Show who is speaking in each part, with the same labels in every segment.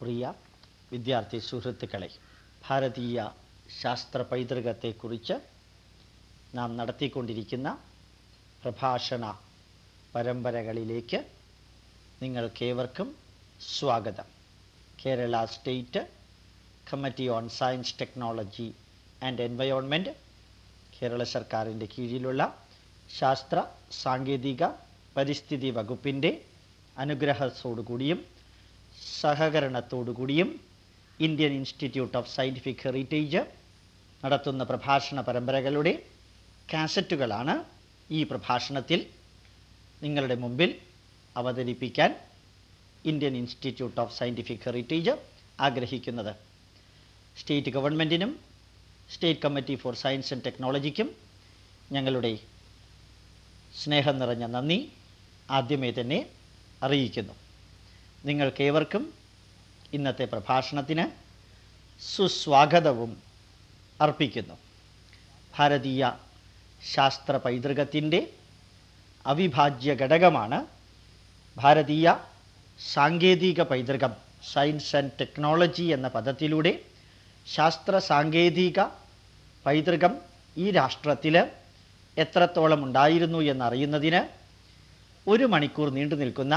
Speaker 1: പ്രിയ വിദ്യാർത്ഥി സുഹൃത്തുക്കളെ ഭാരതീയ ശാസ്ത്ര പൈതൃകത്തെക്കുറിച്ച് നാം നടത്തിക്കൊണ്ടിരിക്കുന്ന പ്രഭാഷണ പരമ്പരകളിലേക്ക് നിങ്ങൾക്കേവർക്കും സ്വാഗതം Kerala state committee on science technology and environment Kerala സർക്കാരിൻ്റെ കീഴിലുള്ള ശാസ്ത്ര സാങ്കേതിക പരിസ്ഥിതി വകുപ്പിൻ്റെ കൂടിയും കൂടിയും Indian institute of scientific heritage നടത്തുന്ന പ്രഭാഷണ പരമ്പരകളുടെ കാസറ്റുകളാണ് ഈ പ്രഭാഷണത്തിൽ നിങ്ങളുടെ മുമ്പിൽ അവതരിപ്പിക്കാൻ Indian institute of scientific heritage ആഗ്രഹിക്കുന്നത് സ്റ്റേറ്റ് ഗവൺമെൻറ്റിനും state committee for science and ടെക്നോളജിക്കും ഞങ്ങളുടെ സ്നേഹം നിറഞ്ഞ നന്ദി ആദ്യമേ തന്നെ അറിയിക്കുന്നു നിങ്ങൾക്കേവർക്കും ഇന്നത്തെ പ്രഭാഷണത്തിന് സുസ്വാഗതവും അർപ്പിക്കുന്നു ഭാരതീയ ശാസ്ത്ര പൈതൃകത്തിൻ്റെ അവിഭാജ്യ ഘടകമാണ് ഭാരതീയ സാങ്കേതിക പൈതൃകം സയൻസ് ആൻഡ് ടെക്നോളജി എന്ന പദത്തിലൂടെ ശാസ്ത്ര സാങ്കേതിക പൈതൃകം ഈ രാഷ്ട്രത്തിൽ എത്രത്തോളം ഉണ്ടായിരുന്നു എന്നറിയുന്നതിന് ഒരു മണിക്കൂർ നീണ്ടു നിൽക്കുന്ന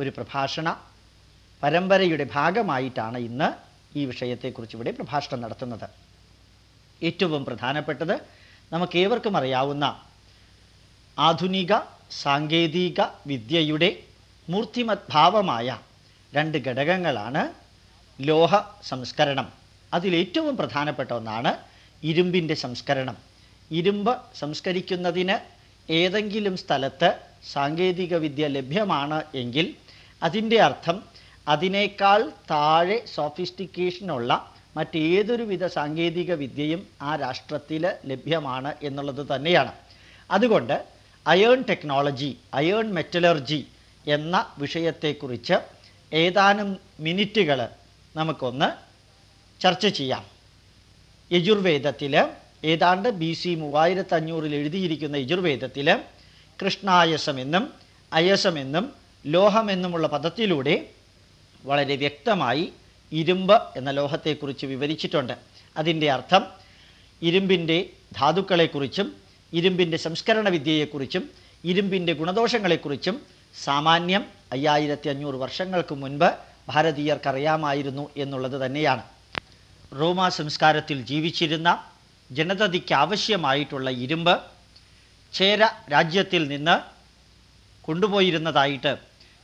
Speaker 1: ഒരു പ്രഭാഷണ പരമ്പരയുടെ ഭാഗമായിട്ടാണ് ഇന്ന് ഈ വിഷയത്തെക്കുറിച്ച് ഇവിടെ പ്രഭാഷണം നടത്തുന്നത് ഏറ്റവും പ്രധാനപ്പെട്ടത് നമുക്കേവർക്കും അറിയാവുന്ന ആധുനിക സാങ്കേതിക വിദ്യയുടെ മൂർത്തിമത് ഭാവമായ രണ്ട് ഘടകങ്ങളാണ് ലോഹ സംസ്കരണം അതിലേറ്റവും പ്രധാനപ്പെട്ട ഒന്നാണ് ഇരുമ്പിൻ്റെ സംസ്കരണം ഇരുമ്പ് സംസ്കരിക്കുന്നതിന് ഏതെങ്കിലും സ്ഥലത്ത് സാങ്കേതിക വിദ്യ ലഭ്യമാണ് എങ്കിൽ അതിൻ്റെ അർത്ഥം അതിനേക്കാൾ താഴെ സോഫിസ്റ്റിക്കേഷനുള്ള മറ്റേതൊരുവിധ സാങ്കേതിക വിദ്യയും ആ രാഷ്ട്രത്തിൽ ലഭ്യമാണ് എന്നുള്ളത് തന്നെയാണ് അതുകൊണ്ട് അയേൺ ടെക്നോളജി അയേൺ മെറ്റലർജി എന്ന വിഷയത്തെക്കുറിച്ച് ഏതാനും മിനിറ്റുകൾ നമുക്കൊന്ന് ചർച്ച ചെയ്യാം യജുർവേദത്തിൽ ഏതാണ്ട് ബി സി മൂവായിരത്തഞ്ഞൂറിൽ എഴുതിയിരിക്കുന്ന യജുർവേദത്തിൽ കൃഷ്ണായസമെന്നും അയസമെന്നും ലോഹമെന്നുമുള്ള പദത്തിലൂടെ വളരെ വ്യക്തമായി ഇരുമ്പ് എന്ന ലോഹത്തെക്കുറിച്ച് വിവരിച്ചിട്ടുണ്ട് അതിൻ്റെ അർത്ഥം ഇരുമ്പിൻ്റെ ധാതുക്കളെക്കുറിച്ചും ഇരുമ്പിൻ്റെ സംസ്കരണ വിദ്യയെക്കുറിച്ചും ഇരുമ്പിൻ്റെ ഗുണദോഷങ്ങളെക്കുറിച്ചും സാമാന്യം അയ്യായിരത്തി അഞ്ഞൂറ് വർഷങ്ങൾക്ക് മുൻപ് ഭാരതീയർക്കറിയാമായിരുന്നു എന്നുള്ളത് തന്നെയാണ് റോമാ സംസ്കാരത്തിൽ ജീവിച്ചിരുന്ന ജനതയ്ക്ക് ആവശ്യമായിട്ടുള്ള ഇരുമ്പ് ചേര രാജ്യത്തിൽ നിന്ന് കൊണ്ടുപോയിരുന്നതായിട്ട്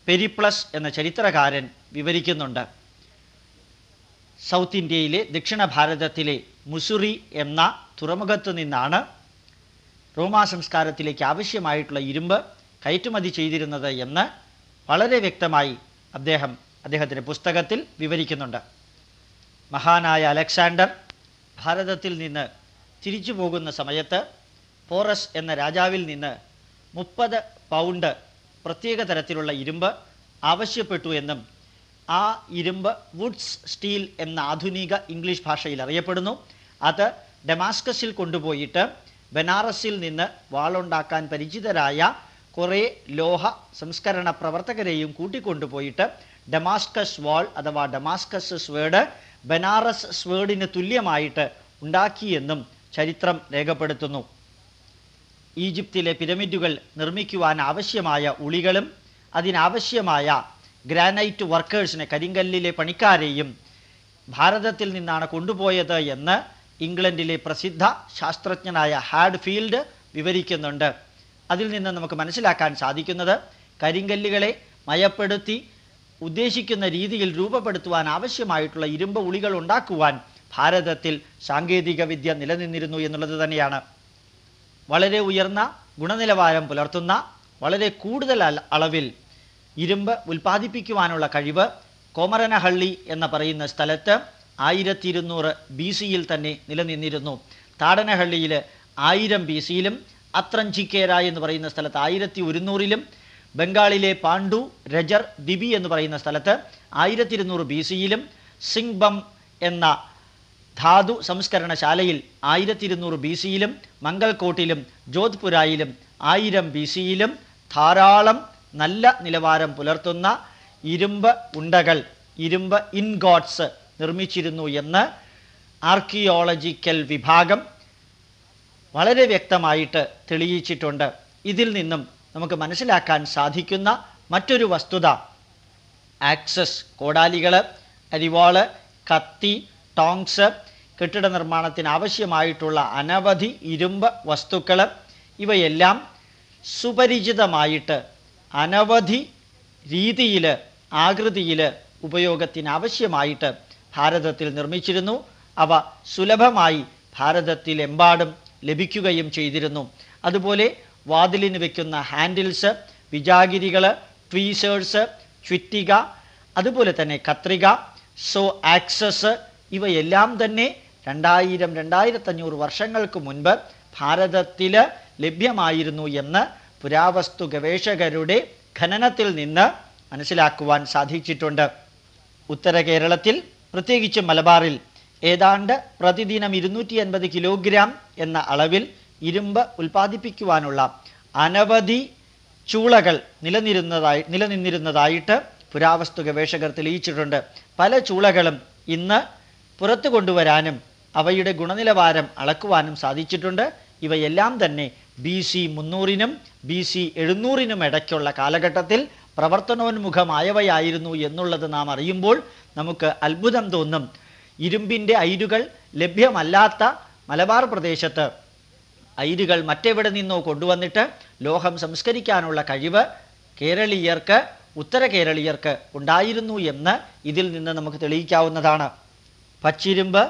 Speaker 1: പെരിപ്ലസ് എന്ന ചരിത്രകാരൻ വിവരിക്കുന്നുണ്ട് സൗത്ത് ഇന്ത്യയിലെ ദക്ഷിണ ഭാരതത്തിലെ മുസുറി എന്ന തുറമുഖത്തു നിന്നാണ് റോമാ സംസ്കാരത്തിലേക്ക് ആവശ്യമായിട്ടുള്ള ഇരുമ്പ് കയറ്റുമതി ചെയ്തിരുന്നത് എന്ന് വളരെ വ്യക്തമായി അദ്ദേഹം അദ്ദേഹത്തിൻ്റെ പുസ്തകത്തിൽ വിവരിക്കുന്നുണ്ട് മഹാനായ അലക്സാണ്ടർ ഭാരതത്തിൽ നിന്ന് തിരിച്ചു പോകുന്ന സമയത്ത് പോറസ് എന്ന രാജാവിൽ നിന്ന് മുപ്പത് പൗണ്ട് പ്രത്യേക തരത്തിലുള്ള ഇരുമ്പ് ആവശ്യപ്പെട്ടു എന്നും ആ ഇരുമ്പ് വുഡ്സ് സ്റ്റീൽ എന്ന ആധുനിക ഇംഗ്ലീഷ് ഭാഷയിൽ അറിയപ്പെടുന്നു അത് ഡെമാസ്കസിൽ കൊണ്ടുപോയിട്ട് ബനാറസിൽ നിന്ന് വാളുണ്ടാക്കാൻ പരിചിതരായ കുറേ ലോഹ സംസ്കരണ പ്രവർത്തകരെയും കൂട്ടിക്കൊണ്ടുപോയിട്ട് ഡെമാസ്കസ് വാൾ അഥവാ ഡെമാസ്കസ് സ്വേഡ് ബനാറസ് സ്വേഡിന് തുല്യമായിട്ട് ഉണ്ടാക്കിയെന്നും ചരിത്രം രേഖപ്പെടുത്തുന്നു ഈജിപ്തിലെ പിരമിഡുകൾ നിർമ്മിക്കുവാൻ ആവശ്യമായ ഉളികളും അതിനാവശ്യമായ ഗ്രാനൈറ്റ് വർക്കേഴ്സിനെ കരിങ്കല്ലിലെ പണിക്കാരെയും ഭാരതത്തിൽ നിന്നാണ് കൊണ്ടുപോയത് എന്ന് ഇംഗ്ലണ്ടിലെ പ്രസിദ്ധ ശാസ്ത്രജ്ഞനായ ഹാഡ്ഫീൽഡ് വിവരിക്കുന്നുണ്ട് അതിൽ നിന്ന് നമുക്ക് മനസ്സിലാക്കാൻ സാധിക്കുന്നത് കരിങ്കല്ലുകളെ മയപ്പെടുത്തി ഉദ്ദേശിക്കുന്ന രീതിയിൽ രൂപപ്പെടുത്തുവാൻ ആവശ്യമായിട്ടുള്ള ഇരുമ്പ് ഉളികൾ ഉണ്ടാക്കുവാൻ ഭാരതത്തിൽ സാങ്കേതിക വിദ്യ നിലനിന്നിരുന്നു എന്നുള്ളത് തന്നെയാണ് വളരെ ഉയർന്ന ഗുണനിലവാരം പുലർത്തുന്ന വളരെ കൂടുതൽ അളവിൽ ഇരുമ്പ് ഉൽപ്പാദിപ്പിക്കുവാനുള്ള കഴിവ് കോമരനഹള്ളി എന്ന് പറയുന്ന സ്ഥലത്ത് ആയിരത്തി ഇരുന്നൂറ് ബി സിയിൽ തന്നെ നിലനിന്നിരുന്നു താടനഹള്ളിയിൽ ആയിരം ബി സിയിലും അത്രഞ്ചിക്കേര എന്ന് പറയുന്ന സ്ഥലത്ത് ആയിരത്തി ഒരുന്നൂറിലും ബംഗാളിലെ പാണ്ഡു രജർ ദിബി എന്ന് പറയുന്ന സ്ഥലത്ത് ആയിരത്തി ഇരുന്നൂറ് ബി സിയിലും സിംഗ്ബം എന്ന ധാതു സംസ്കരണശാലയിൽ ആയിരത്തി ഇരുന്നൂറ് ബി സിയിലും മംഗൽകോട്ടിലും ജോധ്പുരായിലും ആയിരം ബി സിയിലും ധാരാളം നല്ല നിലവാരം പുലർത്തുന്ന ഇരുമ്പ് ഉണ്ടകൾ ഇരുമ്പ് ഇൻഗോട്ട്സ് നിർമ്മിച്ചിരുന്നു എന്ന് ആർക്കിയോളജിക്കൽ വിഭാഗം വളരെ വ്യക്തമായിട്ട് തെളിയിച്ചിട്ടുണ്ട് ഇതിൽ നിന്നും നമുക്ക് മനസ്സിലാക്കാൻ സാധിക്കുന്ന മറ്റൊരു വസ്തുത ആക്സസ് കോടാലികൾ അരിവാള് കത്തി ടോങ്സ് കെട്ടിട നിർമ്മാണത്തിന് ആവശ്യമായിട്ടുള്ള അനവധി ഇരുമ്പ് വസ്തുക്കൾ ഇവയെല്ലാം സുപരിചിതമായിട്ട് അനവധി രീതി ആകൃതി ഉപയോഗത്തിന് ആവശ്യമായിട്ട് ഭാരതത്തിൽ നിർമ്മിച്ചിരുന്നു അവ സുലഭമായി ഭാരതത്തിലെമ്പാടും ലഭിക്കുകയും ചെയ്തിരുന്നു അതുപോലെ വാതിലിന് വയ്ക്കുന്ന ഹാൻഡിൽസ് വിജാഗിരികൾ ട്വീസേഴ്സ് ചുറ്റിക അതുപോലെ തന്നെ കത്രിക സോ ആക്സസ് ഇവയെല്ലാം തന്നെ രണ്ടായിരം രണ്ടായിരത്തഞ്ഞൂറ് വർഷങ്ങൾക്ക് മുൻപ് ഭാരതത്തിൽ ലഭ്യമായിരുന്നു എന്ന് പുരാവസ്തു ഗവേഷകരുടെ ഖനനത്തിൽ നിന്ന് മനസ്സിലാക്കുവാൻ സാധിച്ചിട്ടുണ്ട് ഉത്തര കേരളത്തിൽ പ്രത്യേകിച്ച് മലബാറിൽ ഏതാണ്ട് പ്രതിദിനം ഇരുന്നൂറ്റി അൻപത് കിലോഗ്രാം എന്ന അളവിൽ ഇരുമ്പ് ഉൽപ്പാദിപ്പിക്കുവാനുള്ള അനവധി ചൂളകൾ നിലനിരുന്നതായി നിലനിന്നിരുന്നതായിട്ട് പുരാവസ്തു ഗവേഷകർ തെളിയിച്ചിട്ടുണ്ട് പല ചൂളകളും ഇന്ന് പുറത്തു കൊണ്ടുവരാനും അവയുടെ ഗുണനിലവാരം അളക്കുവാനും സാധിച്ചിട്ടുണ്ട് ഇവയെല്ലാം തന്നെ ബി സി മുന്നൂറിനും ബി സി എഴുന്നൂറിനും ഇടയ്ക്കുള്ള കാലഘട്ടത്തിൽ പ്രവർത്തനോന്മുഖമായവയായിരുന്നു എന്നുള്ളത് നാം അറിയുമ്പോൾ നമുക്ക് അത്ഭുതം തോന്നും ഇരുമ്പിൻ്റെ അയിരുകൾ ലഭ്യമല്ലാത്ത മലബാർ പ്രദേശത്ത് അയിരുകൾ മറ്റെവിടെ നിന്നോ കൊണ്ടുവന്നിട്ട് ലോഹം സംസ്കരിക്കാനുള്ള കഴിവ് കേരളീയർക്ക് ഉത്തര കേരളീയർക്ക് ഉണ്ടായിരുന്നു എന്ന് ഇതിൽ നിന്ന് നമുക്ക് തെളിയിക്കാവുന്നതാണ് പച്ചിരുമ്പ്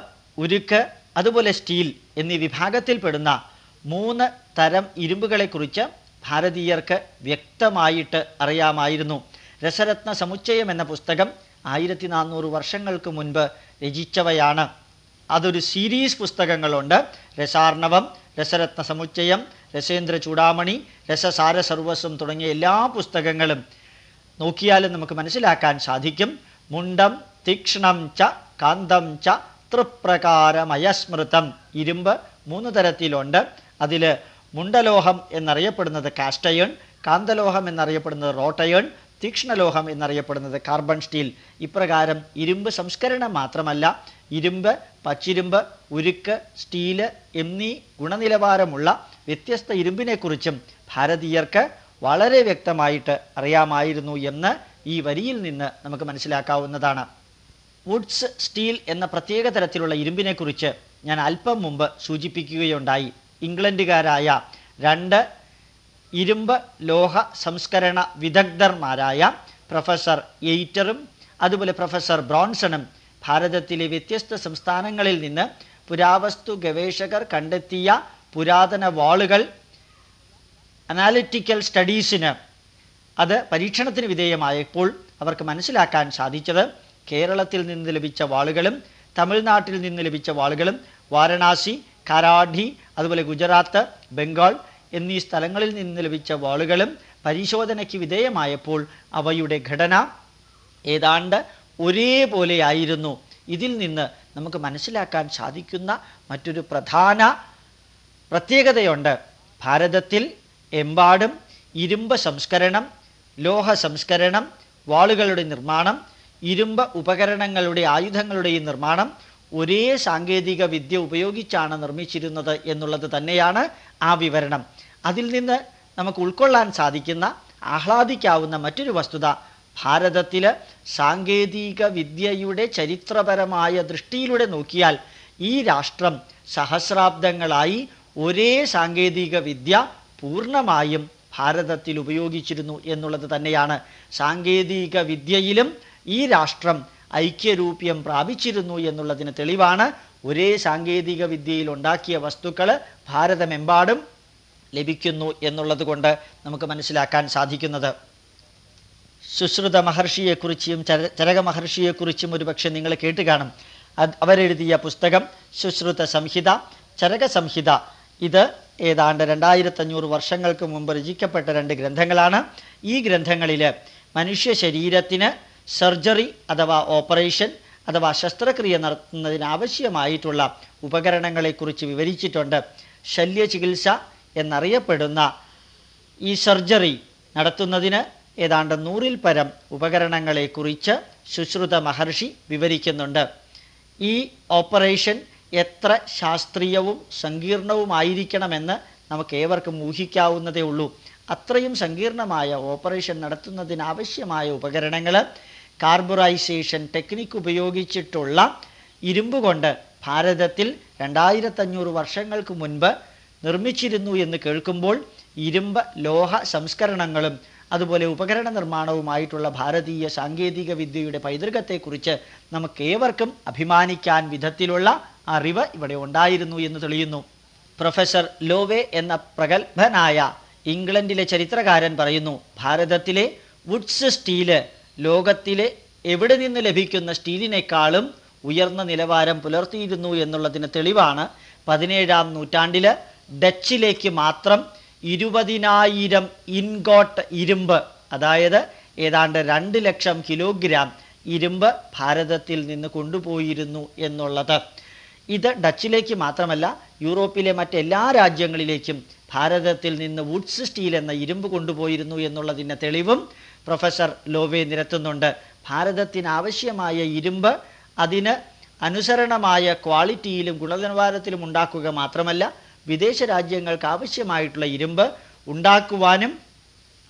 Speaker 1: ഉരുക്ക് അതുപോലെ സ്റ്റീൽ എന്നീ വിഭാഗത്തിൽപ്പെടുന്ന മൂന്ന് തരം ഇരുമ്പുകളെക്കുറിച്ച് ഭാരതീയർക്ക് വ്യക്തമായിട്ട് അറിയാമായിരുന്നു രസരത്ന സമുച്ചയം എന്ന പുസ്തകം ആയിരത്തി നാനൂറ് വർഷങ്ങൾക്ക് മുൻപ് രചിച്ചവയാണ് അതൊരു സീരീസ് പുസ്തകങ്ങളുണ്ട് രസാർണവം രസരത്ന സമുച്ചയം രസേന്ദ്ര ചൂടാമണി രസസാര സർവസ്വം തുടങ്ങിയ എല്ലാ പുസ്തകങ്ങളും നോക്കിയാലും നമുക്ക് മനസ്സിലാക്കാൻ സാധിക്കും മുണ്ടം തീക്ഷണം ച കാന്തം ച തൃപ്രകാരമയസ്മൃതം ഇരുമ്പ് മൂന്ന് തരത്തിലുണ്ട് അതിൽ മുണ്ടലോഹം എന്നറിയപ്പെടുന്നത് കാസ്റ്റയൺ കാന്തലോഹം എന്നറിയപ്പെടുന്നത് റോട്ടയൺ തീക്ഷ്ണലോഹം എന്നറിയപ്പെടുന്നത് കാർബൺ സ്റ്റീൽ ഇപ്രകാരം ഇരുമ്പ് സംസ്കരണം മാത്രമല്ല ഇരുമ്പ് പച്ചിരുമ്പ് ഉരുക്ക് സ്റ്റീല് എന്നീ ഗുണനിലവാരമുള്ള വ്യത്യസ്ത ഇരുമ്പിനെക്കുറിച്ചും ഭാരതീയർക്ക് വളരെ വ്യക്തമായിട്ട് അറിയാമായിരുന്നു എന്ന് ഈ വരിയിൽ നിന്ന് നമുക്ക് മനസ്സിലാക്കാവുന്നതാണ് വുഡ്സ് സ്റ്റീൽ എന്ന പ്രത്യേക തരത്തിലുള്ള ഇരുമ്പിനെക്കുറിച്ച് ഞാൻ അല്പം മുമ്പ് സൂചിപ്പിക്കുകയുണ്ടായി ഇംഗ്ലണ്ടുകാരായ രണ്ട് ഇരുമ്പ് ലോഹ സംസ്കരണ വിദഗ്ധർമാരായ പ്രൊഫസർ എയ്റ്ററും അതുപോലെ പ്രൊഫസർ ബ്രോൺസണും ഭാരതത്തിലെ വ്യത്യസ്ത സംസ്ഥാനങ്ങളിൽ നിന്ന് പുരാവസ്തു ഗവേഷകർ കണ്ടെത്തിയ പുരാതന വാളുകൾ അനാലിറ്റിക്കൽ സ്റ്റഡീസിന് അത് പരീക്ഷണത്തിന് വിധേയമായപ്പോൾ അവർക്ക് മനസ്സിലാക്കാൻ സാധിച്ചത് കേരളത്തിൽ നിന്ന് ലഭിച്ച വാളുകളും തമിഴ്നാട്ടിൽ നിന്ന് ലഭിച്ച വാളുകളും വാരണാസി കരാഠി അതുപോലെ ഗുജറാത്ത് ബംഗാൾ എന്നീ സ്ഥലങ്ങളിൽ നിന്ന് ലഭിച്ച വാളുകളും പരിശോധനയ്ക്ക് വിധേയമായപ്പോൾ അവയുടെ ഘടന ഏതാണ്ട് ഒരേപോലെയായിരുന്നു ഇതിൽ നിന്ന് നമുക്ക് മനസ്സിലാക്കാൻ സാധിക്കുന്ന മറ്റൊരു പ്രധാന പ്രത്യേകതയുണ്ട് ഭാരതത്തിൽ എമ്പാടും ഇരുമ്പ് സംസ്കരണം ലോഹ സംസ്കരണം വാളുകളുടെ നിർമ്മാണം ഇരുമ്പ് ഉപകരണങ്ങളുടെ ആയുധങ്ങളുടെയും നിർമ്മാണം ഒരേ സാങ്കേതിക വിദ്യ ഉപയോഗിച്ചാണ് നിർമ്മിച്ചിരുന്നത് എന്നുള്ളത് തന്നെയാണ് ആ വിവരണം അതിൽ നിന്ന് നമുക്ക് ഉൾക്കൊള്ളാൻ സാധിക്കുന്ന ആഹ്ലാദിക്കാവുന്ന മറ്റൊരു വസ്തുത ഭാരതത്തിൽ സാങ്കേതിക വിദ്യയുടെ ചരിത്രപരമായ ദൃഷ്ടിയിലൂടെ നോക്കിയാൽ ഈ രാഷ്ട്രം സഹസ്രാബ്ദങ്ങളായി ഒരേ സാങ്കേതിക വിദ്യ പൂർണമായും ഭാരതത്തിൽ ഉപയോഗിച്ചിരുന്നു എന്നുള്ളത് തന്നെയാണ് സാങ്കേതിക വിദ്യയിലും ഈ രാഷ്ട്രം ഐക്യരൂപ്യം പ്രാപിച്ചിരുന്നു എന്നുള്ളതിന് തെളിവാണ് ഒരേ സാങ്കേതിക വിദ്യയിൽ ഉണ്ടാക്കിയ വസ്തുക്കൾ ഭാരതമെമ്പാടും ലഭിക്കുന്നു എന്നുള്ളത് കൊണ്ട് നമുക്ക് മനസ്സിലാക്കാൻ സാധിക്കുന്നത് സുശ്രുത മഹർഷിയെക്കുറിച്ചും ചര ചരക മഹർഷിയെക്കുറിച്ചും ഒരുപക്ഷെ നിങ്ങൾ കേട്ട് കാണും അവരെഴുതിയ പുസ്തകം സുശ്രുത സംഹിത ചരക സംഹിത ഇത് ഏതാണ്ട് രണ്ടായിരത്തഞ്ഞൂറ് വർഷങ്ങൾക്ക് മുമ്പ് രചിക്കപ്പെട്ട രണ്ട് ഗ്രന്ഥങ്ങളാണ് ഈ ഗ്രന്ഥങ്ങളിൽ മനുഷ്യ ശരീരത്തിന് സർജറി അഥവാ ഓപ്പറേഷൻ അഥവാ ശസ്ത്രക്രിയ നടത്തുന്നതിനാവശ്യമായിട്ടുള്ള ഉപകരണങ്ങളെക്കുറിച്ച് വിവരിച്ചിട്ടുണ്ട് ശല്യചികിത്സ എന്നറിയപ്പെടുന്ന ഈ സർജറി നടത്തുന്നതിന് ഏതാണ്ട് നൂറിൽ പരം ഉപകരണങ്ങളെക്കുറിച്ച് സുശ്രുത മഹർഷി വിവരിക്കുന്നുണ്ട് ഈ ഓപ്പറേഷൻ എത്ര ശാസ്ത്രീയവും സങ്കീർണവുമായിരിക്കണമെന്ന് നമുക്ക് ഏവർക്കും ഊഹിക്കാവുന്നതേ ഉള്ളൂ അത്രയും സങ്കീർണമായ ഓപ്പറേഷൻ നടത്തുന്നതിനാവശ്യമായ ഉപകരണങ്ങൾ കാർബറൈസേഷൻ ടെക്നിക് ഉപയോഗിച്ചിട്ടുള്ള ഇരുമ്പ് കൊണ്ട് ഭാരതത്തിൽ രണ്ടായിരത്തഞ്ഞൂറ് വർഷങ്ങൾക്ക് മുൻപ് നിർമ്മിച്ചിരുന്നു എന്ന് കേൾക്കുമ്പോൾ ഇരുമ്പ് ലോഹ സംസ്കരണങ്ങളും അതുപോലെ ഉപകരണ നിർമ്മാണവുമായിട്ടുള്ള ഭാരതീയ സാങ്കേതിക വിദ്യയുടെ പൈതൃകത്തെക്കുറിച്ച് നമുക്കേവർക്കും അഭിമാനിക്കാൻ വിധത്തിലുള്ള അറിവ് ഇവിടെ ഉണ്ടായിരുന്നു എന്ന് തെളിയുന്നു പ്രൊഫസർ ലോവേ എന്ന പ്രഗത്ഭനായ ഇംഗ്ലണ്ടിലെ ചരിത്രകാരൻ പറയുന്നു ഭാരതത്തിലെ വുഡ്സ് സ്റ്റീല് ലോകത്തിലെ എവിടെ നിന്ന് ലഭിക്കുന്ന സ്റ്റീലിനേക്കാളും ഉയർന്ന നിലവാരം പുലർത്തിയിരുന്നു എന്നുള്ളതിന് തെളിവാണ് പതിനേഴാം നൂറ്റാണ്ടിൽ ഡച്ചിലേക്ക് മാത്രം ഇരുപതിനായിരം ഇൻഗോട്ട് ഇരുമ്പ് അതായത് ഏതാണ്ട് രണ്ട് ലക്ഷം കിലോഗ്രാം ഇരുമ്പ് ഭാരതത്തിൽ നിന്ന് കൊണ്ടുപോയിരുന്നു എന്നുള്ളത് ഇത് ഡച്ചിലേക്ക് മാത്രമല്ല യൂറോപ്പിലെ മറ്റെല്ലാ രാജ്യങ്ങളിലേക്കും ഭാരതത്തിൽ നിന്ന് വുഡ്സ് സ്റ്റീൽ എന്ന ഇരുമ്പ് കൊണ്ടുപോയിരുന്നു എന്നുള്ളതിൻ്റെ തെളിവും പ്രൊഫസർ ലോവെ നിരത്തുന്നുണ്ട് ഭാരതത്തിന് ആവശ്യമായ ഇരുമ്പ് അതിന് അനുസരണമായ ക്വാളിറ്റിയിലും ഗുണനിലവാരത്തിലും ഉണ്ടാക്കുക മാത്രമല്ല വിദേശ രാജ്യങ്ങൾക്ക് ആവശ്യമായിട്ടുള്ള ഇരുമ്പ് ഉണ്ടാക്കുവാനും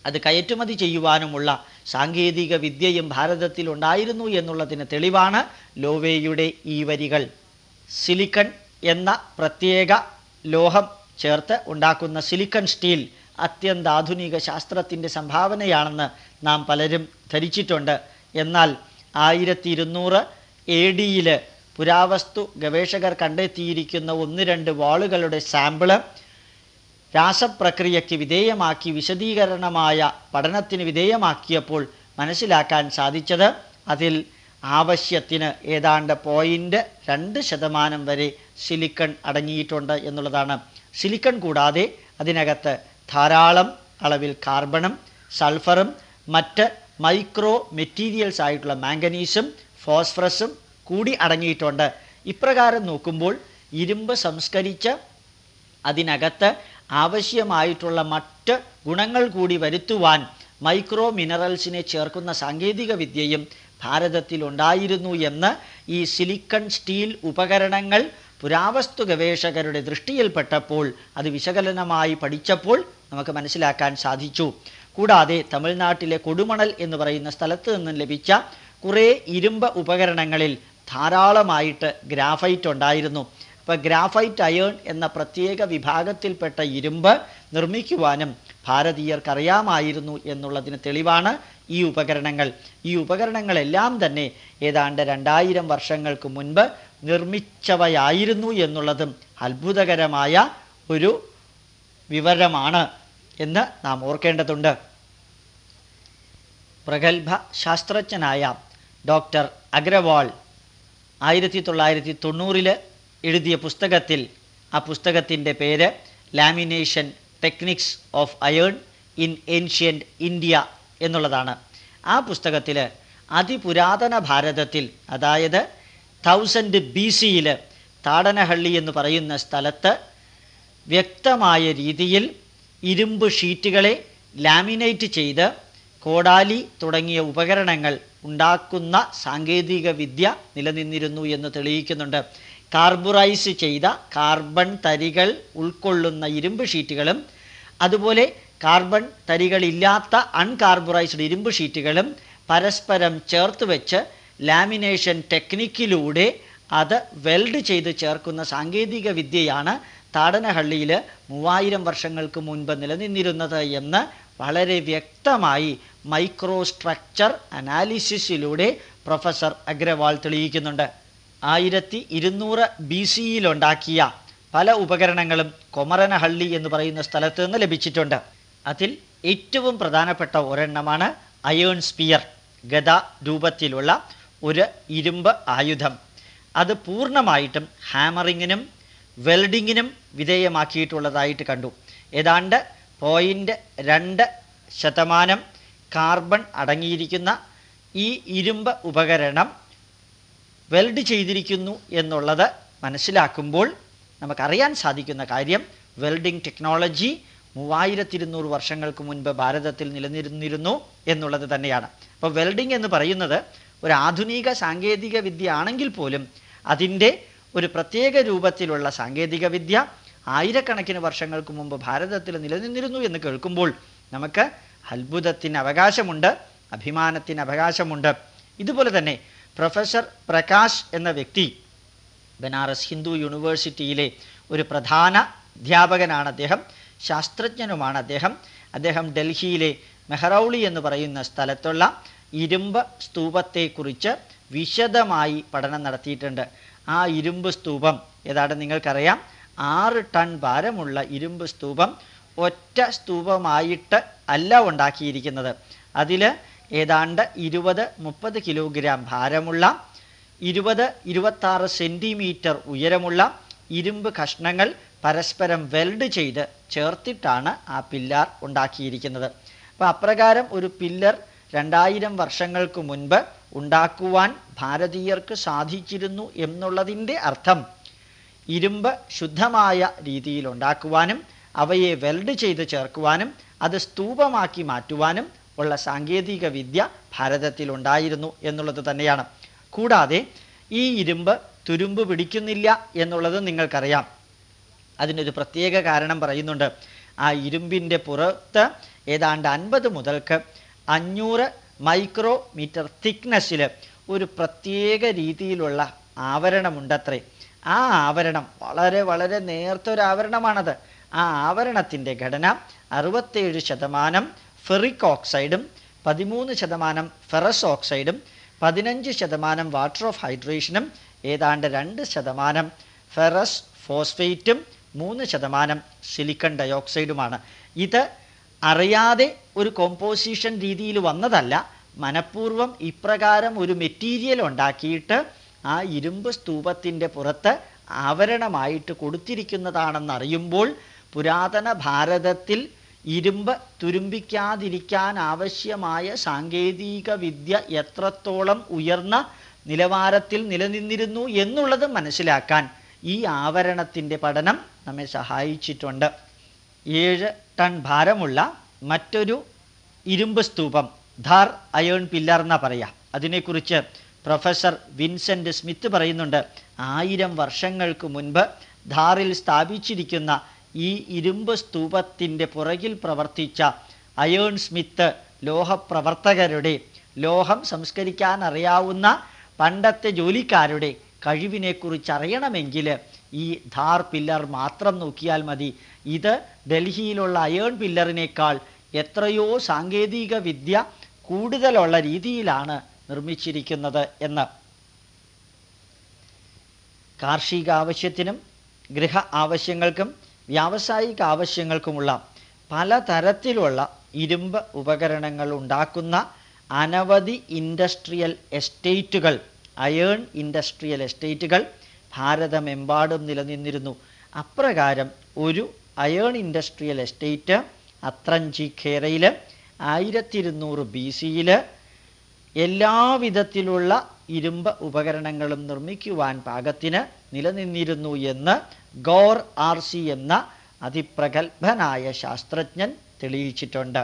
Speaker 1: അത് കയറ്റുമതി ചെയ്യുവാനുമുള്ള സാങ്കേതിക വിദ്യയും ഭാരതത്തിൽ ഉണ്ടായിരുന്നു എന്നുള്ളതിന് തെളിവാണ് ലോവേയുടെ ഈ വരികൾ സിലിക്കൺ എന്ന പ്രത്യേക ലോഹം ചേർത്ത് ഉണ്ടാക്കുന്ന സിലിക്കൺ സ്റ്റീൽ അത്യന്താധുനിക ശാസ്ത്രത്തിൻ്റെ സംഭാവനയാണെന്ന് നാം പലരും ധരിച്ചിട്ടു എന്നാൽ ആയിരത്തി ഇരുന്നൂറ് എ ഡിയിൽ പുരാവസ്തു ഗവേഷകർ കണ്ടെത്തിയിരിക്കുന്ന ഒന്ന് രണ്ട് വാളുകളുടെ സാമ്പിള് രാസപ്രക്രിയയ്ക്ക് വിധേയമാക്കി വിശദീകരണമായ പഠനത്തിന് വിധേയമാക്കിയപ്പോൾ മനസ്സിലാക്കാൻ സാധിച്ചത് അതിൽ ആവശ്യത്തിന് ഏതാണ്ട് പോയിൻ്റ് രണ്ട് ശതമാനം വരെ സിലിക്കൺ അടങ്ങിയിട്ടുണ്ട് എന്നുള്ളതാണ് സിലിക്കൺ കൂടാതെ അതിനകത്ത് ധാരാളം അളവിൽ കാർബണും സൾഫറും മറ്റ് മൈക്രോ മെറ്റീരിയൽസ് ആയിട്ടുള്ള മാംഗനീസും ഫോസ്ഫറസും കൂടി അടങ്ങിയിട്ടുണ്ട് ഇപ്രകാരം നോക്കുമ്പോൾ ഇരുമ്പ് സംസ്കരിച്ച് അതിനകത്ത് ആവശ്യമായിട്ടുള്ള മറ്റ് ഗുണങ്ങൾ കൂടി വരുത്തുവാൻ മൈക്രോ മിനറൽസിനെ ചേർക്കുന്ന സാങ്കേതിക വിദ്യയും ഭാരതത്തിലുണ്ടായിരുന്നു എന്ന് ഈ സിലിക്കൺ സ്റ്റീൽ ഉപകരണങ്ങൾ പുരാവസ്തു ഗവേഷകരുടെ ദൃഷ്ടിയിൽപ്പെട്ടപ്പോൾ അത് വിശകലനമായി പഠിച്ചപ്പോൾ നമുക്ക് മനസ്സിലാക്കാൻ സാധിച്ചു കൂടാതെ തമിഴ്നാട്ടിലെ കൊടുമണൽ എന്ന് പറയുന്ന സ്ഥലത്ത് നിന്നും ലഭിച്ച കുറേ ഇരുമ്പ് ഉപകരണങ്ങളിൽ ധാരാളമായിട്ട് ഗ്രാഫൈറ്റ് ഉണ്ടായിരുന്നു അപ്പോൾ ഗ്രാഫൈറ്റ് അയേൺ എന്ന പ്രത്യേക വിഭാഗത്തിൽപ്പെട്ട ഇരുമ്പ് നിർമ്മിക്കുവാനും ഭാരതീയർക്കറിയാമായിരുന്നു എന്നുള്ളതിന് തെളിവാണ് ഈ ഉപകരണങ്ങൾ ഈ ഉപകരണങ്ങളെല്ലാം തന്നെ ഏതാണ്ട് രണ്ടായിരം വർഷങ്ങൾക്ക് മുൻപ് നിർമ്മിച്ചവയായിരുന്നു എന്നുള്ളതും അത്ഭുതകരമായ ഒരു വിവരമാണ് എന്ന് നാം ഓർക്കേണ്ടതുണ്ട് പ്രഗത്ഭ ശാസ്ത്രജ്ഞനായ ഡോക്ടർ അഗ്രവാൾ ആയിരത്തി തൊള്ളായിരത്തി തൊണ്ണൂറിൽ എഴുതിയ പുസ്തകത്തിൽ ആ പുസ്തകത്തിൻ്റെ പേര് lamination techniques of iron in ancient India എന്നുള്ളതാണ് ആ പുസ്തകത്തിൽ അതിപുരാതന ഭാരതത്തിൽ അതായത് തൗസൻഡ് ബി സിയിൽ താടനഹള്ളി എന്ന് പറയുന്ന സ്ഥലത്ത് വ്യക്തമായ രീതിയിൽ ഇരുമ്പ് ഷീറ്റുകളെ ലാമിനേറ്റ് ചെയ്ത് കോടാലി തുടങ്ങിയ ഉപകരണങ്ങൾ ഉണ്ടാക്കുന്ന സാങ്കേതിക വിദ്യ നിലനിന്നിരുന്നു എന്ന് തെളിയിക്കുന്നുണ്ട് കാർബുറൈസ് ചെയ്ത കാർബൺ തരികൾ ഉൾക്കൊള്ളുന്ന ഇരുമ്പ് ഷീറ്റുകളും അതുപോലെ കാർബൺ തരികളില്ലാത്ത അൺകാർബുറൈസ്ഡ് ഇരുമ്പ് ഷീറ്റുകളും പരസ്പരം ചേർത്ത് വെച്ച് ലാമിനേഷൻ ടെക്നിക്കിലൂടെ അത് വെൽഡ് ചെയ്ത് ചേർക്കുന്ന സാങ്കേതിക വിദ്യയാണ് താടനഹള്ളിയിൽ മൂവായിരം വർഷങ്ങൾക്ക് മുൻപ് നിലനിന്നിരുന്നത് എന്ന് വളരെ വ്യക്തമായി മൈക്രോ സ്ട്രക്ചർ അനാലിസിസിലൂടെ പ്രൊഫസർ അഗ്രവാൾ തെളിയിക്കുന്നുണ്ട് ആയിരത്തി ഇരുന്നൂറ് ബി സിയിലുണ്ടാക്കിയ പല ഉപകരണങ്ങളും കൊമരനഹള്ളി എന്ന് പറയുന്ന സ്ഥലത്ത് നിന്ന് ലഭിച്ചിട്ടുണ്ട് അതിൽ ഏറ്റവും പ്രധാനപ്പെട്ട ഒരെണ്ണമാണ് അയേൺ സ്പിയർ ഗത രൂപത്തിലുള്ള ഒരു ഇരുമ്പ് ആയുധം അത് പൂർണ്ണമായിട്ടും ഹാമറിങ്ങിനും വെൽഡിങ്ങിനും വിധേയമാക്കിയിട്ടുള്ളതായിട്ട് കണ്ടു ഏതാണ്ട് പോയിൻ്റ് രണ്ട് ശതമാനം കാർബൺ അടങ്ങിയിരിക്കുന്ന ഈ ഇരുമ്പ് ഉപകരണം വെൽഡ് ചെയ്തിരിക്കുന്നു എന്നുള്ളത് മനസ്സിലാക്കുമ്പോൾ നമുക്കറിയാൻ സാധിക്കുന്ന കാര്യം വെൽഡിംഗ് ടെക്നോളജി മൂവായിരത്തി ഇരുന്നൂറ് വർഷങ്ങൾക്ക് മുൻപ് ഭാരതത്തിൽ നിലനിരുന്നിരുന്നു എന്നുള്ളത് തന്നെയാണ് അപ്പോൾ വെൽഡിംഗ് എന്ന് പറയുന്നത് ഒരു ആധുനിക സാങ്കേതിക വിദ്യ ആണെങ്കിൽ പോലും അതിൻ്റെ ഒരു പ്രത്യേക രൂപത്തിലുള്ള സാങ്കേതിക വിദ്യ ആയിരക്കണക്കിന് വർഷങ്ങൾക്ക് മുമ്പ് ഭാരതത്തിൽ നിലനിന്നിരുന്നു എന്ന് കേൾക്കുമ്പോൾ നമുക്ക് അത്ഭുതത്തിന് അവകാശമുണ്ട് അഭിമാനത്തിന് അവകാശമുണ്ട് ഇതുപോലെ തന്നെ പ്രൊഫസർ പ്രകാശ് എന്ന വ്യക്തി ബനാറസ് ഹിന്ദു യൂണിവേഴ്സിറ്റിയിലെ ഒരു പ്രധാന അധ്യാപകനാണ് അദ്ദേഹം ശാസ്ത്രജ്ഞനുമാണ് അദ്ദേഹം അദ്ദേഹം ഡൽഹിയിലെ മെഹ്റൌളി എന്ന് പറയുന്ന സ്ഥലത്തുള്ള ഇരുമ്പ് സ്തൂപത്തെക്കുറിച്ച് വിശദമായി പഠനം നടത്തിയിട്ടുണ്ട് ആ ഇരുമ്പ് സ്തൂപം ഏതാണ് നിങ്ങൾക്കറിയാം ആറ് ടൺ ഭാരമുള്ള ഇരുമ്പ് സ്തൂപം ഒറ്റ സ്തൂപമായിട്ട് അല്ല ഉണ്ടാക്കിയിരിക്കുന്നത് അതിൽ ഏതാണ്ട് ഇരുപത് മുപ്പത് കിലോഗ്രാം ഭാരമുള്ള ഇരുപത് ഇരുപത്താറ് സെൻറ്റിമീറ്റർ ഉയരമുള്ള ഇരുമ്പ് കഷ്ണങ്ങൾ പരസ്പരം വെൽഡ് ചെയ്ത് ചേർത്തിട്ടാണ് ആ പില്ലാർ ഉണ്ടാക്കിയിരിക്കുന്നത് അപ്പോൾ അപ്രകാരം ഒരു പില്ലർ രണ്ടായിരം വർഷങ്ങൾക്ക് മുൻപ് ഉണ്ടാക്കുവാൻ ഭാരതീയർക്ക് സാധിച്ചിരുന്നു എന്നുള്ളതിൻ്റെ അർത്ഥം ഇരുമ്പ് ശുദ്ധമായ രീതിയിൽ ഉണ്ടാക്കുവാനും അവയെ വെൽഡ് ചെയ്ത് ചേർക്കുവാനും അത് സ്തൂപമാക്കി മാറ്റുവാനും ഉള്ള സാങ്കേതിക വിദ്യ ഉണ്ടായിരുന്നു എന്നുള്ളത് തന്നെയാണ് കൂടാതെ ഈ ഇരുമ്പ് തുരുമ്പ് പിടിക്കുന്നില്ല എന്നുള്ളത് നിങ്ങൾക്കറിയാം അതിനൊരു പ്രത്യേക കാരണം പറയുന്നുണ്ട് ആ ഇരുമ്പിൻ്റെ പുറത്ത് ഏതാണ്ട് അൻപത് മുതൽക്ക് അഞ്ഞൂറ് മൈക്രോമീറ്റർ തിക്നസ്സിൽ ഒരു പ്രത്യേക രീതിയിലുള്ള ആവരണമുണ്ടത്രേ ആ ആവരണം വളരെ വളരെ നേർത്തൊരാവരണമാണത് ആ ആവരണത്തിൻ്റെ ഘടന അറുപത്തേഴ് ശതമാനം ഫെറിക് ഓക്സൈഡും പതിമൂന്ന് ശതമാനം ഫെറസ് ഓക്സൈഡും പതിനഞ്ച് ശതമാനം വാട്ടർ ഓഫ് ഹൈഡ്രേഷനും ഏതാണ്ട് രണ്ട് ശതമാനം ഫെറസ് ഫോസ്ഫേറ്റും മൂന്ന് ശതമാനം സിലിക്കൺ ഡയോക്സൈഡുമാണ് ഇത് അറിയാതെ ഒരു കോമ്പോസിഷൻ രീതിയിൽ വന്നതല്ല മനഃപൂർവ്വം ഇപ്രകാരം ഒരു മെറ്റീരിയൽ ഉണ്ടാക്കിയിട്ട് ആ ഇരുമ്പ് സ്തൂപത്തിൻ്റെ പുറത്ത് ആവരണമായിട്ട് കൊടുത്തിരിക്കുന്നതാണെന്നറിയുമ്പോൾ പുരാതന ഭാരതത്തിൽ ഇരുമ്പ് തുരുമ്പിക്കാതിരിക്കാൻ ആവശ്യമായ സാങ്കേതിക വിദ്യ എത്രത്തോളം ഉയർന്ന നിലവാരത്തിൽ നിലനിന്നിരുന്നു എന്നുള്ളത് മനസ്സിലാക്കാൻ ഈ ആവരണത്തിൻ്റെ പഠനം നമ്മെ സഹായിച്ചിട്ടുണ്ട് ഏഴ് ടൺ ഭാരമുള്ള മറ്റൊരു ഇരുമ്പ് സ്തൂപം ധാർ അയേൺ പില്ലർ എന്നാ പറയാം അതിനെക്കുറിച്ച് പ്രൊഫസർ വിൻസെൻ്റ് സ്മിത്ത് പറയുന്നുണ്ട് ആയിരം വർഷങ്ങൾക്ക് മുൻപ് ധാറിൽ സ്ഥാപിച്ചിരിക്കുന്ന ഈ ഇരുമ്പ് സ്തൂപത്തിൻ്റെ പുറകിൽ പ്രവർത്തിച്ച അയേൺ സ്മിത്ത് ലോഹപ്രവർത്തകരുടെ ലോഹം സംസ്കരിക്കാൻ അറിയാവുന്ന പണ്ടത്തെ ജോലിക്കാരുടെ കഴിവിനെക്കുറിച്ച് അറിയണമെങ്കിൽ ഈ ധാർ പില്ലർ മാത്രം നോക്കിയാൽ മതി ഇത് ഡൽഹിയിലുള്ള അയേൺ പില്ലറിനേക്കാൾ എത്രയോ സാങ്കേതിക വിദ്യ കൂടുതലുള്ള രീതിയിലാണ് നിർമ്മിച്ചിരിക്കുന്നത് എന്ന് കാർഷിക ആവശ്യത്തിനും ഗൃഹ ആവശ്യങ്ങൾക്കും വ്യാവസായിക ആവശ്യങ്ങൾക്കുമുള്ള പലതരത്തിലുള്ള ഇരുമ്പ് ഉപകരണങ്ങൾ ഉണ്ടാക്കുന്ന അനവധി ഇൻഡസ്ട്രിയൽ എസ്റ്റേറ്റുകൾ അയേൺ ഇൻഡസ്ട്രിയൽ എസ്റ്റേറ്റുകൾ ഭാരതമെമ്പാടും നിലനിന്നിരുന്നു അപ്രകാരം ഒരു അയേൺ ഇൻഡസ്ട്രിയൽ എസ്റ്റേറ്റ് അത്രഞ്ചി ഖേറയിൽ ആയിരത്തി ഇരുന്നൂറ് ബി സിയിൽ എല്ലാവിധത്തിലുള്ള ഇരുമ്പ് ഉപകരണങ്ങളും നിർമ്മിക്കുവാൻ പാകത്തിന് നിലനിന്നിരുന്നു എന്ന് ഗോർ ആർ സി എന്ന അതിപ്രഗത്ഭനായ ശാസ്ത്രജ്ഞൻ തെളിയിച്ചിട്ടുണ്ട്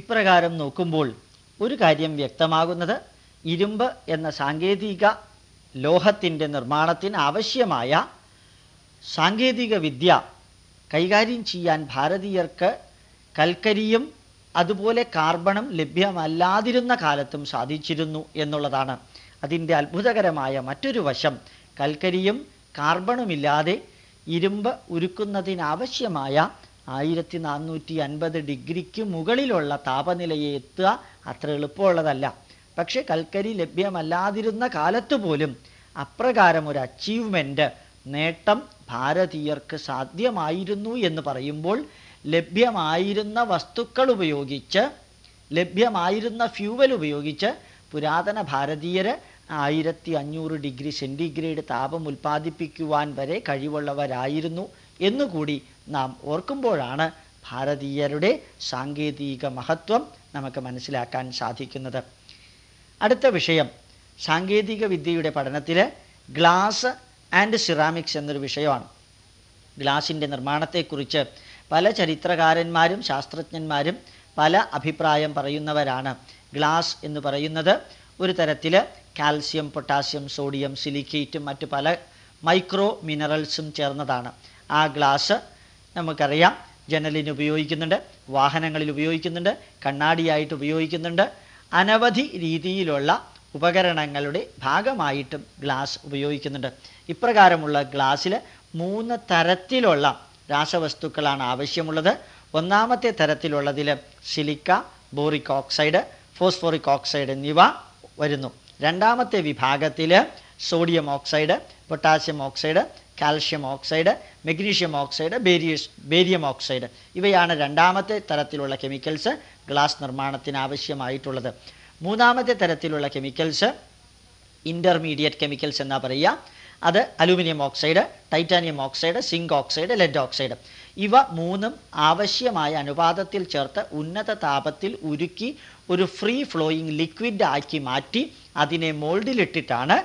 Speaker 1: ഇപ്രകാരം നോക്കുമ്പോൾ ഒരു കാര്യം വ്യക്തമാകുന്നത് ഇരുമ്പ് എന്ന സാങ്കേതിക ലോഹത്തിൻ്റെ നിർമ്മാണത്തിന് ആവശ്യമായ സാങ്കേതിക വിദ്യ കൈകാര്യം ചെയ്യാൻ ഭാരതീയർക്ക് കൽക്കരിയും അതുപോലെ കാർബണും ലഭ്യമല്ലാതിരുന്ന കാലത്തും സാധിച്ചിരുന്നു എന്നുള്ളതാണ് അതിൻ്റെ അത്ഭുതകരമായ മറ്റൊരു വശം കൽക്കരിയും കാർബണുമില്ലാതെ ഇരുമ്പ് ഉരുക്കുന്നതിനാവശ്യമായ ആയിരത്തി നാനൂറ്റി അൻപത് ഡിഗ്രിക്ക് മുകളിലുള്ള താപനിലയെ അത്ര എളുപ്പമുള്ളതല്ല പക്ഷേ കൽക്കരി ലഭ്യമല്ലാതിരുന്ന കാലത്ത് പോലും അപ്രകാരം ഒരു അച്ചീവ്മെൻ്റ് നേട്ടം ഭാരതീയർക്ക് സാധ്യമായിരുന്നു എന്ന് പറയുമ്പോൾ ലഭ്യമായിരുന്ന വസ്തുക്കൾ ഉപയോഗിച്ച് ലഭ്യമായിരുന്ന ഫ്യൂവൽ ഉപയോഗിച്ച് പുരാതന ഭാരതീയർ ആയിരത്തി അഞ്ഞൂറ് ഡിഗ്രി സെൻറ്റിഗ്രേഡ് താപം ഉൽപ്പാദിപ്പിക്കുവാൻ വരെ കഴിവുള്ളവരായിരുന്നു എന്നുകൂടി നാം ഓർക്കുമ്പോഴാണ് ഭാരതീയരുടെ സാങ്കേതിക മഹത്വം നമുക്ക് മനസ്സിലാക്കാൻ സാധിക്കുന്നത് അടുത്ത വിഷയം സാങ്കേതിക വിദ്യയുടെ പഠനത്തിൽ ഗ്ലാസ് ആൻഡ് സിറാമിക്സ് എന്നൊരു വിഷയമാണ് ഗ്ലാസിൻ്റെ നിർമ്മാണത്തെക്കുറിച്ച് പല ചരിത്രകാരന്മാരും ശാസ്ത്രജ്ഞന്മാരും പല അഭിപ്രായം പറയുന്നവരാണ് ഗ്ലാസ് എന്ന് പറയുന്നത് ഒരു തരത്തിൽ കാൽസ്യം പൊട്ടാസ്യം സോഡിയം സിലിക്കേറ്റും മറ്റ് പല മൈക്രോ മിനറൽസും ചേർന്നതാണ് ആ ഗ്ലാസ് നമുക്കറിയാം ജനലിന് ഉപയോഗിക്കുന്നുണ്ട് വാഹനങ്ങളിൽ ഉപയോഗിക്കുന്നുണ്ട് കണ്ണാടിയായിട്ട് ഉപയോഗിക്കുന്നുണ്ട് അനവധി രീതിയിലുള്ള ഉപകരണങ്ങളുടെ ഭാഗമായിട്ടും ഗ്ലാസ് ഉപയോഗിക്കുന്നുണ്ട് ഇപ്രകാരമുള്ള ഗ്ലാസ്സിൽ മൂന്ന് തരത്തിലുള്ള രാസവസ്തുക്കളാണ് ആവശ്യമുള്ളത് ഒന്നാമത്തെ തരത്തിലുള്ളതിൽ silica boric oxide phosphoric oxide എന്നിവ വരുന്നു രണ്ടാമത്തെ വിഭാഗത്തിൽ sodium oxide potassium oxide calcium oxide magnesium oxide ബേരിയസ് ബേരിയം ഓക്സൈഡ് ഇവയാണ് രണ്ടാമത്തെ തരത്തിലുള്ള കെമിക്കൽസ് ഗ്ലാസ് നിർമ്മാണത്തിന് ആവശ്യമായിട്ടുള്ളത് മൂന്നാമത്തെ തരത്തിലുള്ള കെമിക്കൽസ് ഇൻ്റർമീഡിയറ്റ് കെമിക്കൽസ് എന്നാ പറയുക അത് aluminium oxide titanium oxide zinc oxide lead oxide ഇവ മൂന്നും ആവശ്യമായ അനുപാതത്തിൽ ചേർത്ത് ഉന്നത താപത്തിൽ ഉരുക്കി ഒരു ഫ്രീ ഫ്ലോയിങ് ലിക്വിഡ് ആക്കി മാറ്റി അതിനെ മോൾഡിലിട്ടിട്ടാണ്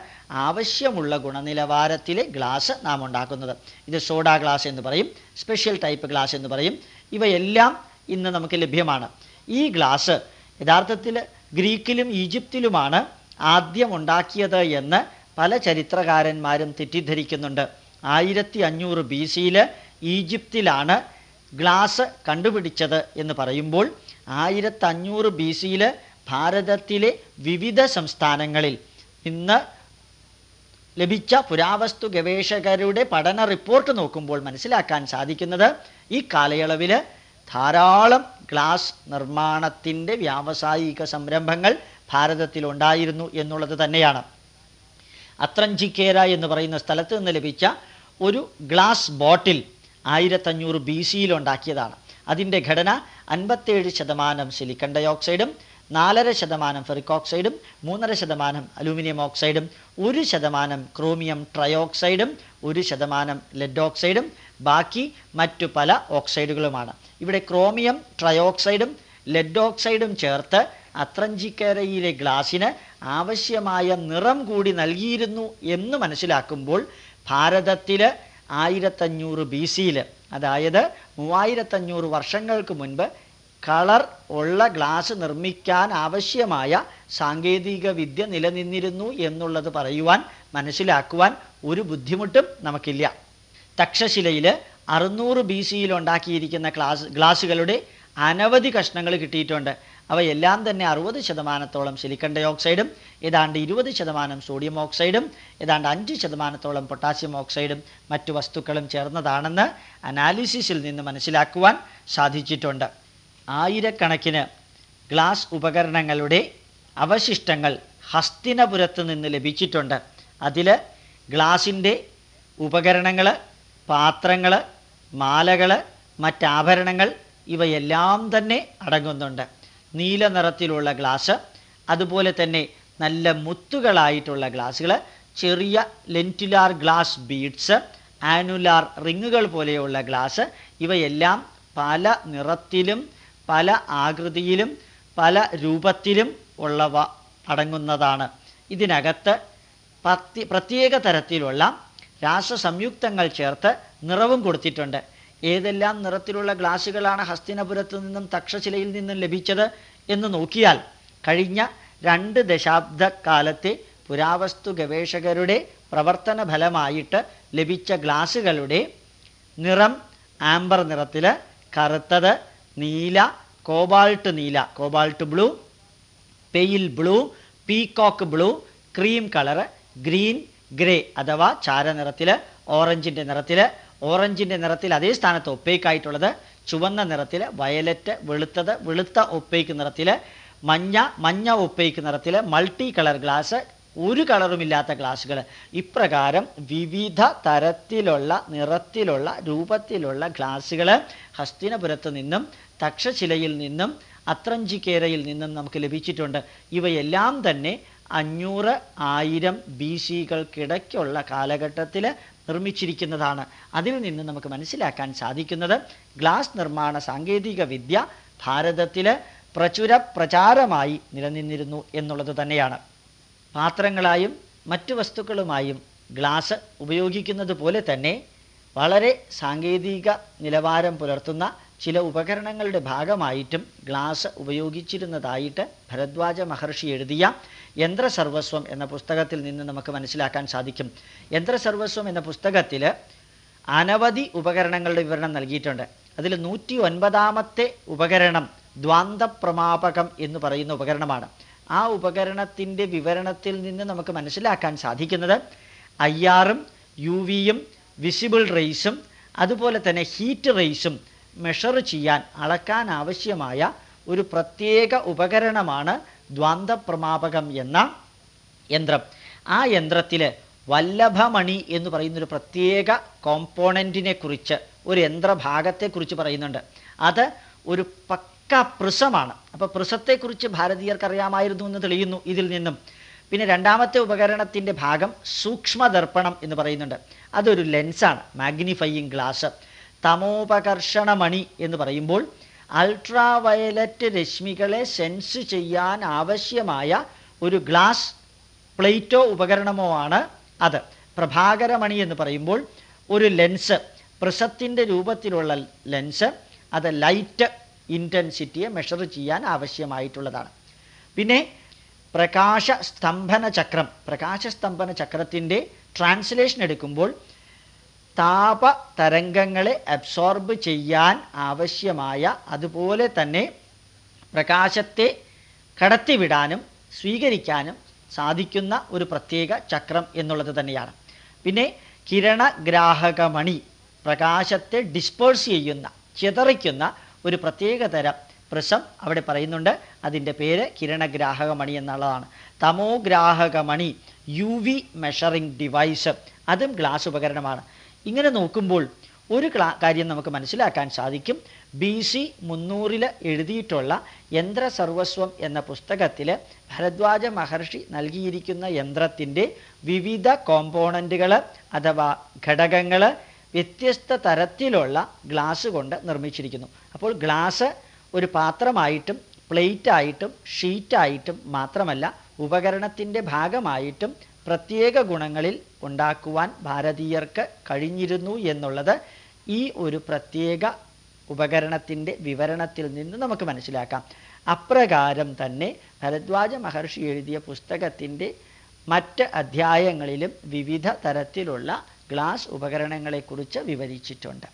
Speaker 1: ആവശ്യമുള്ള ഗുണനിലവാരത്തിലെ ഗ്ലാസ് നാം ഉണ്ടാക്കുന്നത് ഇത് സോഡ ഗ്ലാസ് എന്ന് പറയും സ്പെഷ്യൽ ടൈപ്പ് ഗ്ലാസ് എന്ന് പറയും ഇവയെല്ലാം ഇന്ന് നമുക്ക് ലഭ്യമാണ് ഈ ഗ്ലാസ് യഥാർത്ഥത്തിൽ ഗ്രീക്കിലും ഈജിപ്തിലുമാണ് ആദ്യം ഉണ്ടാക്കിയത് എന്ന് പല ചരിത്രകാരന്മാരും തെറ്റിദ്ധരിക്കുന്നുണ്ട് ആയിരത്തി അഞ്ഞൂറ് ബി സിയിൽ ഈജിപ്തിലാണ് ഗ്ലാസ് കണ്ടുപിടിച്ചത് എന്ന് പറയുമ്പോൾ ആയിരത്തഞ്ഞൂറ് ബി സിയിൽ ഭാരതത്തിലെ വിവിധ സംസ്ഥാനങ്ങളിൽ ഇന്ന് ലഭിച്ച പുരാവസ്തു ഗവേഷകരുടെ പഠന റിപ്പോർട്ട് നോക്കുമ്പോൾ മനസ്സിലാക്കാൻ സാധിക്കുന്നത് ഈ കാലയളവിൽ ധാരാളം ഗ്ലാസ് നിർമ്മാണത്തിൻ്റെ വ്യാവസായിക സംരംഭങ്ങൾ ഭാരതത്തിലുണ്ടായിരുന്നു എന്നുള്ളത് തന്നെയാണ് അത്രഞ്ചിക്കേര എന്ന് പറയുന്ന സ്ഥലത്ത് നിന്ന് ലഭിച്ച ഒരു ഗ്ലാസ് ബോട്ടിൽ ആയിരത്തഞ്ഞൂറ് ബി സിയിലുണ്ടാക്കിയതാണ് അതിൻ്റെ ഘടന അൻപത്തേഴ് ശതമാനം സിലിക്കൺ ഡയോക്സൈഡും നാലര ശതമാനം ഫെറിക്കോക്സൈഡും മൂന്നര ശതമാനം അലൂമിനിയം ഓക്സൈഡും ഒരു ശതമാനം ക്രോമിയം ട്രയോക്സൈഡും ഒരു ശതമാനം ലെഡ് ഓക്സൈഡും ബാക്കി മറ്റു പല ഓക്സൈഡുകളുമാണ് ഇവിടെ ക്രോമിയം ട്രയോക്സൈഡും ലെഡ് ഓക്സൈഡും ചേർത്ത് അത്രഞ്ചിക്കരയിലെ ഗ്ലാസിന് ആവശ്യമായ നിറം കൂടി നൽകിയിരുന്നു എന്ന് മനസ്സിലാക്കുമ്പോൾ ഭാരതത്തിൽ ആയിരത്തഞ്ഞൂറ് ബി സിയിൽ അതായത് മൂവായിരത്തഞ്ഞൂറ് വർഷങ്ങൾക്ക് മുൻപ് കളർ ഉള്ള ഗ്ലാസ് നിർമ്മിക്കാൻ ആവശ്യമായ സാങ്കേതിക വിദ്യ നിലനിന്നിരുന്നു എന്നുള്ളത് പറയുവാൻ മനസ്സിലാക്കുവാൻ ഒരു ബുദ്ധിമുട്ടും നമുക്കില്ല തക്ഷശിലയിൽ അറുന്നൂറ് ബി സിയിൽ ഉണ്ടാക്കിയിരിക്കുന്ന ക്ലാസ് ഗ്ലാസ്സുകളുടെ അനവധി കഷ്ണങ്ങൾ കിട്ടിയിട്ടുണ്ട് അവയെല്ലാം തന്നെ അറുപത് ശതമാനത്തോളം സിലിക്കൺ ഓക്സൈഡും ഏതാണ്ട് ഇരുപത് ശതമാനം സോഡിയം ഓക്സൈഡും ഏതാണ്ട് അഞ്ച് ശതമാനത്തോളം പൊട്ടാസ്യം ഓക്സൈഡും മറ്റു വസ്തുക്കളും ചേർന്നതാണെന്ന് അനാലിസിസിൽ നിന്ന് മനസ്സിലാക്കുവാൻ സാധിച്ചിട്ടുണ്ട് ആയിരക്കണക്കിന് ഗ്ലാസ് ഉപകരണങ്ങളുടെ അവശിഷ്ടങ്ങൾ ഹസ്തിനപുരത്ത് നിന്ന് ലഭിച്ചിട്ടുണ്ട് അതിൽ ഗ്ലാസിൻ്റെ ഉപകരണങ്ങൾ പാത്രങ്ങൾ മാലകൾ മറ്റാഭരണങ്ങൾ ഇവയെല്ലാം തന്നെ അടങ്ങുന്നുണ്ട് നീല നിറത്തിലുള്ള ഗ്ലാസ് അതുപോലെ തന്നെ നല്ല മുത്തുകളായിട്ടുള്ള ഗ്ലാസ്സുകൾ ചെറിയ ലെൻറ്റുലാർ ഗ്ലാസ് ബീഡ്സ് ആനുലാർ റിങ്ങുകൾ പോലെയുള്ള ഗ്ലാസ് ഇവയെല്ലാം പല നിറത്തിലും പല ആകൃതിയിലും പല രൂപത്തിലും ഉള്ളവ അടങ്ങുന്നതാണ് ഇതിനകത്ത് പ്രത്യേക തരത്തിലുള്ള രാസസംയുക്തങ്ങൾ ചേർത്ത് നിറവും കൊടുത്തിട്ടുണ്ട് ഏതെല്ലാം നിറത്തിലുള്ള ഗ്ലാസ്സുകളാണ് ഹസ്തിനപുരത്തു നിന്നും തക്ഷശിലയിൽ നിന്നും ലഭിച്ചത് എന്ന് നോക്കിയാൽ കഴിഞ്ഞ രണ്ട് ദശാബ്ദ കാലത്തെ പുരാവസ്തു ഗവേഷകരുടെ പ്രവർത്തന ഫലമായിട്ട് ലഭിച്ച ഗ്ലാസ്സുകളുടെ നിറം ആംബർ നിറത്തിൽ കറുത്തത് നീല കോബാൾട്ട് നീല cobalt blue pale blue peacock blue cream colour green grey അഥവാ ചാരനിറത്തിൽ ഓറഞ്ചിൻ്റെ നിറത്തിൽ ഓറഞ്ചിൻ്റെ നിറത്തിൽ അതേ സ്ഥാനത്ത് ഒപ്പേക്കായിട്ടുള്ളത് ചുവന്ന നിറത്തിൽ വയലറ്റ് വെളുത്തത് വെളുത്ത ഒപ്പേക്ക് നിറത്തിൽ മഞ്ഞ മഞ്ഞ ഒപ്പേക്ക് നിറത്തിൽ മൾട്ടി കളർ ഗ്ലാസ് ഒരു കളറുമില്ലാത്ത ഗ്ലാസ്സുകൾ ഇപ്രകാരം വിവിധ തരത്തിലുള്ള നിറത്തിലുള്ള രൂപത്തിലുള്ള ഗ്ലാസ്സുകൾ ഹസ്തിനപുരത്ത് നിന്നും തക്ഷശിലയിൽ നിന്നും അത്രഞ്ചിക്കേരയിൽ നിന്നും നമുക്ക് ലഭിച്ചിട്ടുണ്ട് ഇവയെല്ലാം തന്നെ അഞ്ഞൂറ് ആയിരം ബി സികൾക്കിടയ്ക്കുള്ള കാലഘട്ടത്തിൽ നിർമ്മിച്ചിരിക്കുന്നതാണ് അതിൽ നിന്ന് നമുക്ക് മനസ്സിലാക്കാൻ സാധിക്കുന്നത് ഗ്ലാസ് നിർമ്മാണ സാങ്കേതിക വിദ്യ ഭാരതത്തിൽ പ്രചുര പ്രചാരമായി നിലനിന്നിരുന്നു എന്നുള്ളത് തന്നെയാണ് പാത്രങ്ങളായും മറ്റു വസ്തുക്കളുമായും ഗ്ലാസ് ഉപയോഗിക്കുന്നത് പോലെ തന്നെ വളരെ സാങ്കേതിക നിലവാരം പുലർത്തുന്ന ചില ഉപകരണങ്ങളുടെ ഭാഗമായിട്ടും ഗ്ലാസ് ഉപയോഗിച്ചിരുന്നതായിട്ട് ഭരദ്വാജ മഹർഷി എഴുതിയ യന്ത്രസർവസ്വം എന്ന പുസ്തകത്തിൽ നിന്ന് നമുക്ക് മനസ്സിലാക്കാൻ സാധിക്കും യന്ത്രസർവസ്വം എന്ന പുസ്തകത്തിൽ അനവധി ഉപകരണങ്ങളുടെ വിവരണം നൽകിയിട്ടുണ്ട് അതിൽ നൂറ്റി ഒൻപതാമത്തെ ഉപകരണം ദ്വാന്തപ്രമാപകം എന്ന് പറയുന്ന ഉപകരണമാണ് ആ ഉപകരണത്തിൻ്റെ വിവരണത്തിൽ നിന്ന് നമുക്ക് മനസ്സിലാക്കാൻ സാധിക്കുന്നത് ഐ ആറും യു വിയും വിസിബിൾ റേസും അതുപോലെ തന്നെ ഹീറ്റ് റേസും മെഷർ ചെയ്യാൻ അളക്കാൻ ആവശ്യമായ ഒരു പ്രത്യേക ഉപകരണമാണ് ദ്വാന്തപ്രമാപകം എന്ന യന്ത്രം ആ യന്ത്രത്തിൽ വല്ലഭമണി എന്ന് പറയുന്നൊരു പ്രത്യേക കോമ്പോണൻറ്റിനെ കുറിച്ച് ഒരു യന്ത്രഭാഗത്തെക്കുറിച്ച് പറയുന്നുണ്ട് അത് ഒരു പക്ക പൃസമാണ് അപ്പോൾ പൃസത്തെക്കുറിച്ച് ഭാരതീയർക്ക് അറിയാമായിരുന്നു എന്ന് തെളിയുന്നു ഇതിൽ നിന്നും പിന്നെ രണ്ടാമത്തെ ഉപകരണത്തിൻ്റെ ഭാഗം സൂക്ഷ്മദർപ്പണം എന്ന് പറയുന്നുണ്ട് അതൊരു ലെൻസാണ് മാഗ്നിഫയിങ് ഗ്ലാസ് തമോപകർഷണമണി എന്ന് പറയുമ്പോൾ അൾട്രാ വയലറ്റ് രശ്മികളെ സെൻസ് ചെയ്യാൻ ആവശ്യമായ ഒരു ഗ്ലാസ് പ്ലേറ്റോ ഉപകരണമോ ആണ് അത് പ്രഭാകരമണി എന്ന് പറയുമ്പോൾ ഒരു ലെൻസ് പ്രിസത്തിൻ്റെ രൂപത്തിലുള്ള ലെൻസ് അത് ലൈറ്റ് ഇൻറ്റൻസിറ്റിയെ മെഷർ ചെയ്യാൻ ആവശ്യമായിട്ടുള്ളതാണ് പിന്നെ പ്രകാശ സ്തംഭന ചക്രം പ്രകാശ സ്തംഭന ചക്രത്തിൻ്റെ ട്രാൻസ്ലേഷൻ എടുക്കുമ്പോൾ താപ തരംഗങ്ങളെ അബ്സോർബ് ചെയ്യാൻ ആവശ്യമായ അതുപോലെ തന്നെ പ്രകാശത്തെ കടത്തിവിടാനും സ്വീകരിക്കാനും സാധിക്കുന്ന ഒരു പ്രത്യേക ചക്രം എന്നുള്ളത് തന്നെയാണ് പിന്നെ കിരണഗ്രാഹകമണി പ്രകാശത്തെ ഡിസ്പേഴ്സ് ചെയ്യുന്ന ചിതറിക്കുന്ന ഒരു പ്രത്യേക തരം പ്രിസം അവിടെ പറയുന്നുണ്ട് അതിൻ്റെ പേര് കിരണഗ്രാഹകമണി എന്നുള്ളതാണ് തമോഗ്രാഹകമണി യു വി മെഷറിംഗ് ഡിവൈസ് അതും ഗ്ലാസ് ഉപകരണമാണ് ഇങ്ങനെ നോക്കുമ്പോൾ ഒരു കാര്യം നമുക്ക് മനസ്സിലാക്കാൻ സാധിക്കും ബി സി മുന്നൂറിൽ എഴുതിയിട്ടുള്ള യന്ത്ര എന്ന പുസ്തകത്തിൽ ഭരദ്വാജ മഹർഷി നൽകിയിരിക്കുന്ന യന്ത്രത്തിൻ്റെ വിവിധ കോമ്പോണൻറ്റുകൾ അഥവാ ഘടകങ്ങൾ വ്യത്യസ്ത തരത്തിലുള്ള ഗ്ലാസ് കൊണ്ട് നിർമ്മിച്ചിരിക്കുന്നു അപ്പോൾ ഗ്ലാസ് ഒരു പാത്രമായിട്ടും പ്ലേറ്റായിട്ടും ഷീറ്റായിട്ടും മാത്രമല്ല ഉപകരണത്തിൻ്റെ ഭാഗമായിട്ടും പ്രത്യേക ഗുണങ്ങളിൽ ഉണ്ടാക്കുവാൻ ഭാരതീയർക്ക് കഴിഞ്ഞിരുന്നു എന്നുള്ളത് ഈ ഒരു പ്രത്യേക ഉപകരണത്തിൻ്റെ വിവരണത്തിൽ നിന്ന് നമുക്ക് മനസ്സിലാക്കാം അപ്രകാരം തന്നെ ഭരദ്വാജ മഹർഷി എഴുതിയ പുസ്തകത്തിൻ്റെ മറ്റ് അധ്യായങ്ങളിലും വിവിധ തരത്തിലുള്ള ഗ്ലാസ് ഉപകരണങ്ങളെക്കുറിച്ച് വിവരിച്ചിട്ടുണ്ട്